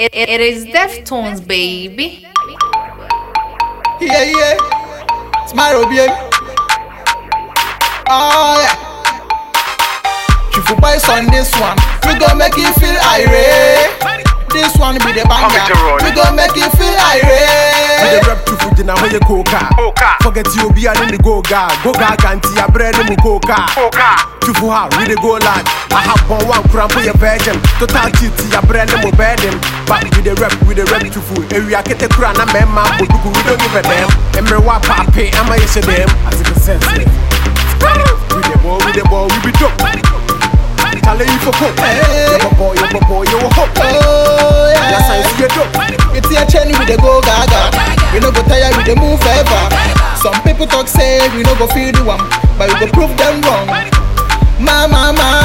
It, it, it is Deftones, baby. Yeah, yeah. It's my baby. Oh, yeah. Chifu boys on this one. We gon' make you feel irate. This one be the banger. We gon' make you feel We irate. the rep to Fujina when you coca. Forget you be in the go ga. Go ga ganti ya bread mu coca. Chufu ha, we the go lad. I have one one cramp for your virgin. Total cheat ya bread mu burden. But we the rep, we the rep chufu. Area kete kura na mema bodugu. We don't give a damn. Emre wa pape, ama yeshe them. As it is sensitive. We the boy, we the boy, we be dope. Tell you for coke. Hey. Yo boy, yo boy, yo hope. Oh, See you. It's your chain with the go gaga. We no go tire with the move ever. Some people talk say we no go feel the one, but we go prove them wrong. Ma ma, ma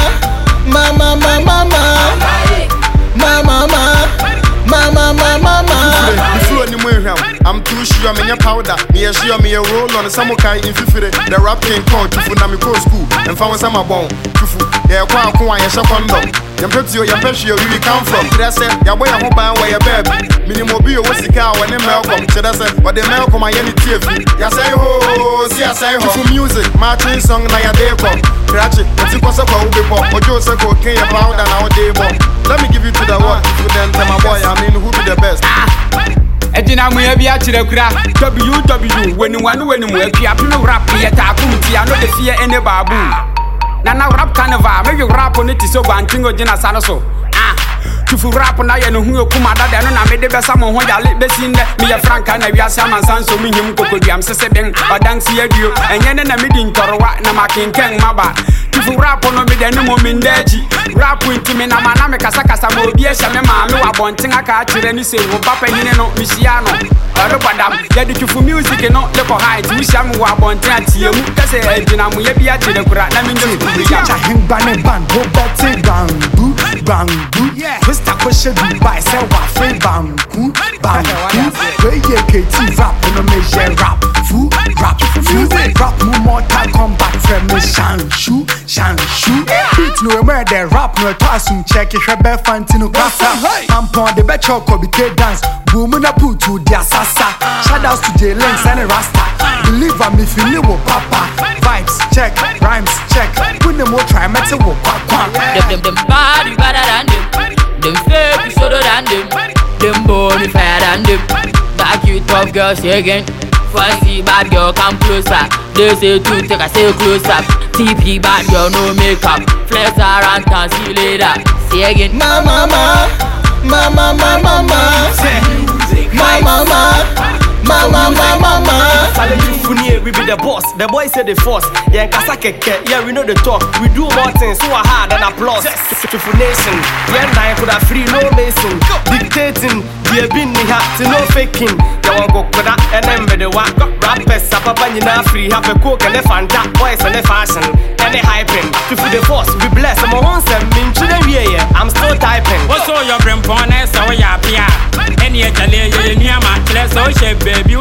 too sure I'm your powder. Me a sure me a roll on some kind in fifty. The rap king called to na me go school and found some bone. Tufu, yeah, kwa kwa ya shakondo. Yam petio, yam petio, where we come from. That's it, ya boy, I'm hoping where you baby. Minimum be a wussy cow when they welcome. Should I what they welcome my any TV? Ya say ho, see, I say ho. For music, marching song, na ya day come. Cratch it, what's it was up, I'll be pop. Or Joe Seko, King, a pound and our day bomb. Let me give you to the one. To them, tell my boy, I mean, who be the best? Ɛgyina mu bi akyerɛ kura. Ww wani wani wani mu akua pene rap yɛ taako ntia no de fie ɛne baabu na na rap carnival mewe rap no te sɛ guanten ogyina sa no so Ah, tufu rap na yɛ ne ho ɛkum adada no na mede bɛsa mo ho yale bɛsi nnɛ meyɛ franka na wiase amansa nso menyim kokoduam sese den. Ɔdanse aduo ɛnyɛ ne na medi ntɔrewa na makenkɛn maba tufu rap no mede ne mo menda akyi rap ntimi na ma na mekasakasa ma obi ahyɛ me maa me wɔ abɔnten aka akyerɛ ne sɛ wo ba panyini no. Mehyia no ɔre bɔdam yɛde twufo music no lekɔ ha nti wohyia me wɔ abɔnten ateɛ mu. Kɛ sɛ agyinamoyɛ bi akyerɛ kora na menyɛ mekuria Chahimba ne band, Roberti Bangu, Bangu. Mr. Koshe Dubai, say wafe Bangu, Bangu. Where ye KT rap, no me je rap, fu, rap, fu. Rap mu Mortal Kombat, from me shanshu, shanshu. Beat no me de rap no tasum check it, shebe fantino kasa. Tampon de be choko bi te dance, boom na put to dia sasa. Shout outs to J Links and the Rasta. Believe I'm if you live papa. Vibes check, rhymes check. Put them more try, metal wo kwa tough girls say again. Fussy bad girl, come closer. They say two, take a say closer. TP bad girl, no makeup. Flex around town, see you later. Say again. Ma ma ma, ma ma we be the boss. The boys say the force. Yeah, Kasa Keke, yeah, we know the talk. We do more things, so hard than applause. Chufu Nation, yeah, I could have free, no mason. Dictating, yeah, been me hat to no faking. Yeah, one go kuda, and then with the one. Rappers, Papa, you know, free, have a coke and a fanta, boys and a fashion, and a hyping. Chufu the force, we bless. I'm a one sem, min children, yeah, I'm still typing. What's all your brimpon and so ya pia? Any a tele, you near my class, so shape, baby,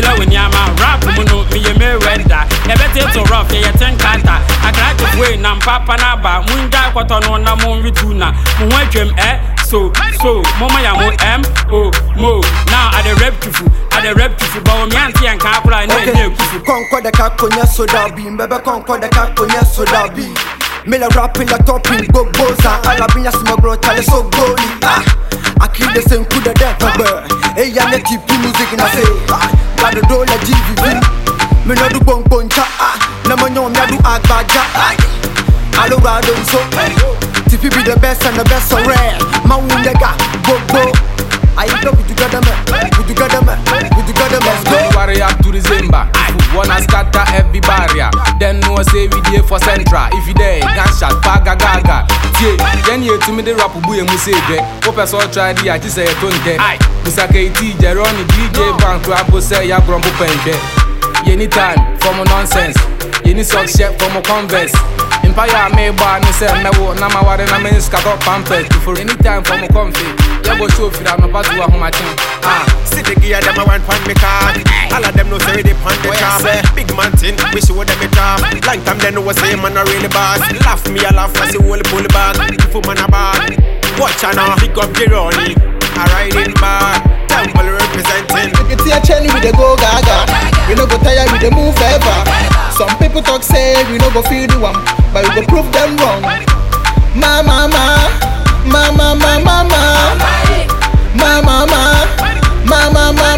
then you bet you love when yama rap, muno, me a mere render. You bet it so rough, yeah, ten kata. I crack the way, nam papa naba, munda, what on one, I'm on retuna. Mwetrim, eh? So, so, mama ya mo M, O, mo. Now I the rep to fu, I the rep to fu, but me auntie and capra, and then you kufu. Concord the caconia soda bean, baby concord the caconia soda bean. Miller rapping la topping, go boza, alabina smogro, tale so goli. Ah, I kill the same coup de death, baby. Hey, ya net keep music in a say. Ah, the door la GVV. Me no do bon bon cha, na mo nyom ya do agbaja. Alo rado so. TP be the best and the best so rare. My wundega, go go. There for central. If you there, gunshot, baga gaga. Tie, then you to me the rap buye musege. Ope so try the aji say tonte. Aye, Musa KT, Jeroni, DJ Bank, Rabo say ya grumble penche. Anytime, from a nonsense. Any sock shirt from a converse. Empire me bar no say me wo na ma ware na me scatter pampers. For anytime from a comfy. Ya go show fi da no pass wa homa chin. Ah. See the gear, them a wine pan me car. All of them know say they pan the job. Big man thing, we show them it top. Long time they know what say man a really boss. Laugh me a laugh, I see whole pull back. If man a bad. Watch out now, pick up the Ronnie. People talk say we no go feel the one, but we go prove them wrong. Ma ma ma, ma ma ma ma ma, ma ma ma, ma ma ma